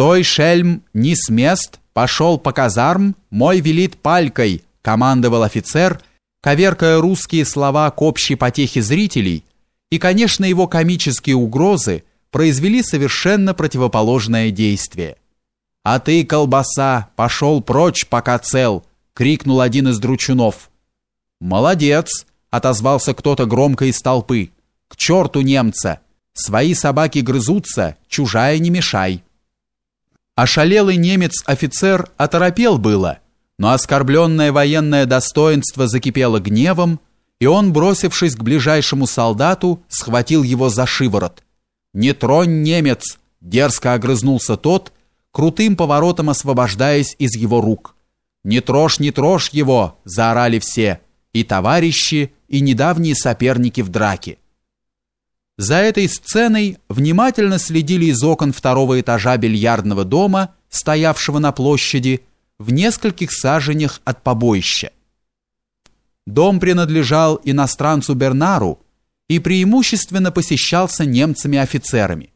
«Стой, шельм, не с мест, пошел по казарм, мой велит палькой», командовал офицер, коверкая русские слова к общей потехе зрителей, и, конечно, его комические угрозы произвели совершенно противоположное действие. «А ты, колбаса, пошел прочь, пока цел!» — крикнул один из дручунов. «Молодец!» — отозвался кто-то громко из толпы. «К черту немца! Свои собаки грызутся, чужая не мешай!» Ошалелый немец-офицер оторопел было, но оскорбленное военное достоинство закипело гневом, и он, бросившись к ближайшему солдату, схватил его за шиворот. «Не тронь, немец!» — дерзко огрызнулся тот, крутым поворотом освобождаясь из его рук. «Не трожь, не трожь его!» — заорали все, и товарищи, и недавние соперники в драке. За этой сценой внимательно следили из окон второго этажа бильярдного дома, стоявшего на площади, в нескольких саженях от побоища. Дом принадлежал иностранцу Бернару и преимущественно посещался немцами-офицерами.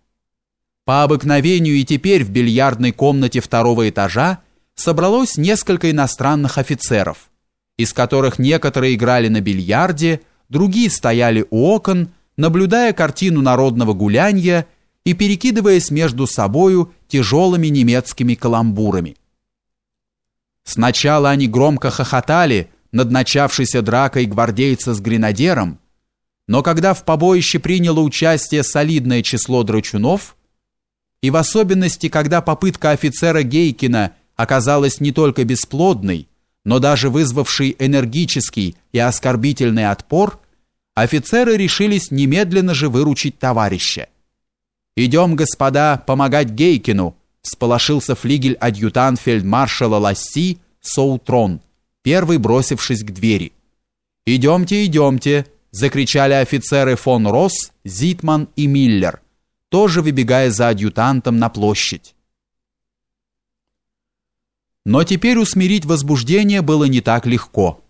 По обыкновению и теперь в бильярдной комнате второго этажа собралось несколько иностранных офицеров, из которых некоторые играли на бильярде, другие стояли у окон, наблюдая картину народного гулянья и перекидываясь между собою тяжелыми немецкими каламбурами. Сначала они громко хохотали над начавшейся дракой гвардейца с гренадером, но когда в побоище приняло участие солидное число драчунов, и в особенности, когда попытка офицера Гейкина оказалась не только бесплодной, но даже вызвавшей энергический и оскорбительный отпор, офицеры решились немедленно же выручить товарища. «Идем, господа, помогать Гейкину», всполошился флигель-адъютант фельдмаршала Ласси Соутрон, первый бросившись к двери. «Идемте, идемте», закричали офицеры фон Росс, Зитман и Миллер, тоже выбегая за адъютантом на площадь. Но теперь усмирить возбуждение было не так легко.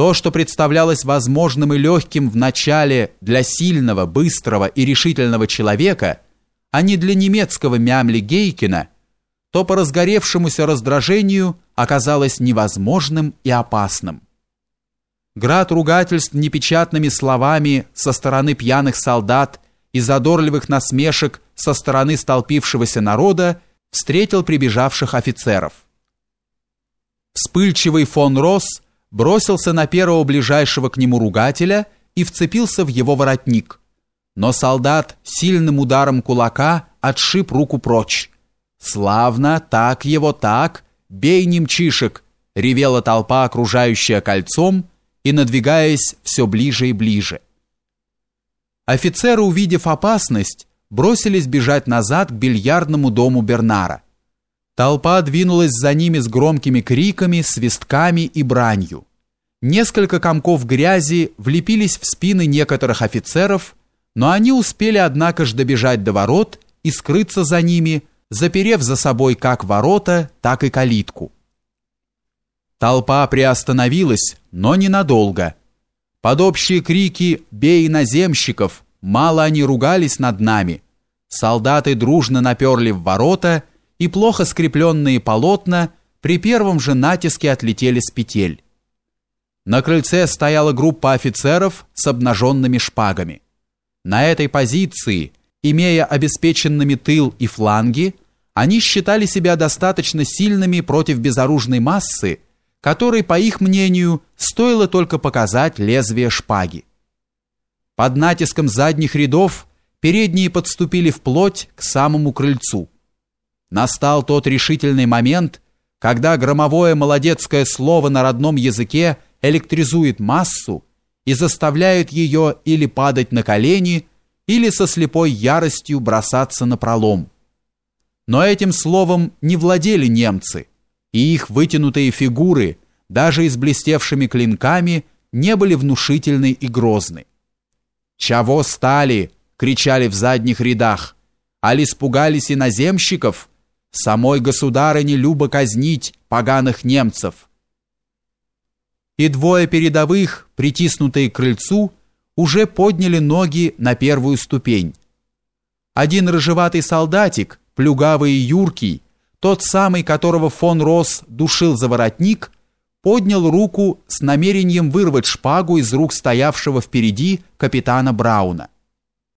То, что представлялось возможным и легким в начале для сильного, быстрого и решительного человека, а не для немецкого мямли Гейкина, то по разгоревшемуся раздражению оказалось невозможным и опасным. Град ругательств непечатными словами со стороны пьяных солдат и задорливых насмешек со стороны столпившегося народа встретил прибежавших офицеров. Вспыльчивый фон Росс бросился на первого ближайшего к нему ругателя и вцепился в его воротник. Но солдат сильным ударом кулака отшиб руку прочь. «Славно, так его, так, бей немчишек!» — ревела толпа, окружающая кольцом и надвигаясь все ближе и ближе. Офицеры, увидев опасность, бросились бежать назад к бильярдному дому Бернара. Толпа двинулась за ними с громкими криками, свистками и бранью. Несколько комков грязи влепились в спины некоторых офицеров, но они успели, однако же, добежать до ворот и скрыться за ними, заперев за собой как ворота, так и калитку. Толпа приостановилась, но ненадолго. Под общие крики «Бей наземщиков!» мало они ругались над нами. Солдаты дружно наперли в ворота и плохо скрепленные полотна при первом же натиске отлетели с петель. На крыльце стояла группа офицеров с обнаженными шпагами. На этой позиции, имея обеспеченными тыл и фланги, они считали себя достаточно сильными против безоружной массы, которой, по их мнению, стоило только показать лезвие шпаги. Под натиском задних рядов передние подступили вплоть к самому крыльцу. Настал тот решительный момент, когда громовое молодецкое слово на родном языке электризует массу и заставляет ее или падать на колени, или со слепой яростью бросаться на пролом. Но этим словом не владели немцы, и их вытянутые фигуры, даже с блестевшими клинками, не были внушительны и грозны. «Чего стали?» — кричали в задних рядах. «Али испугались иноземщиков?» Самой государыне любо казнить поганых немцев. И двое передовых, притиснутые к крыльцу, уже подняли ноги на первую ступень. Один рыжеватый солдатик, плюгавый и юркий, тот самый, которого фон Росс душил за воротник, поднял руку с намерением вырвать шпагу из рук стоявшего впереди капитана Брауна.